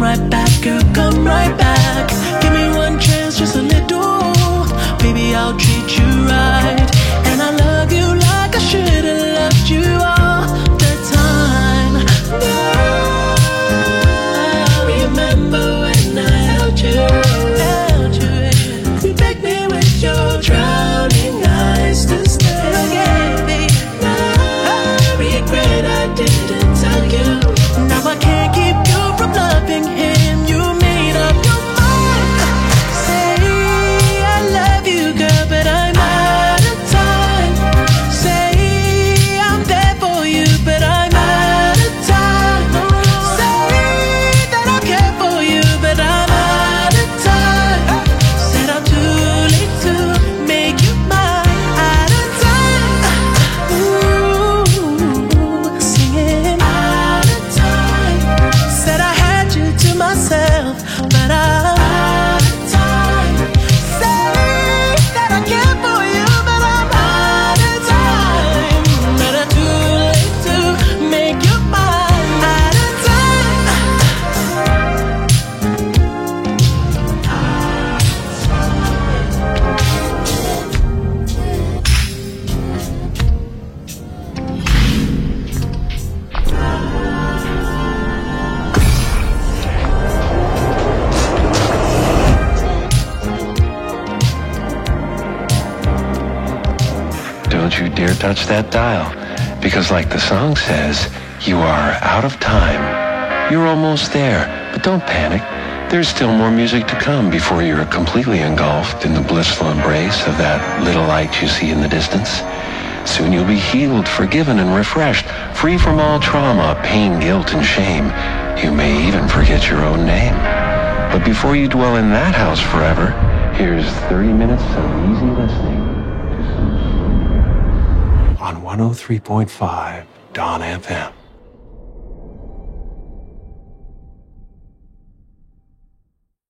come right back, girl, come right back. Give me one chance, just a little. Baby, I'll treat you right. And I love you like I should have loved you all the time. Now, remember when I held you? Held you. You begged me with your drowning you dare touch that dial. Because like the song says, you are out of time. You're almost there, but don't panic. There's still more music to come before you're completely engulfed in the blissful embrace of that little light you see in the distance. Soon you'll be healed, forgiven, and refreshed, free from all trauma, pain, guilt, and shame. You may even forget your own name. But before you dwell in that house forever, here's 30 minutes of easy listening 103.5 Dawn FM.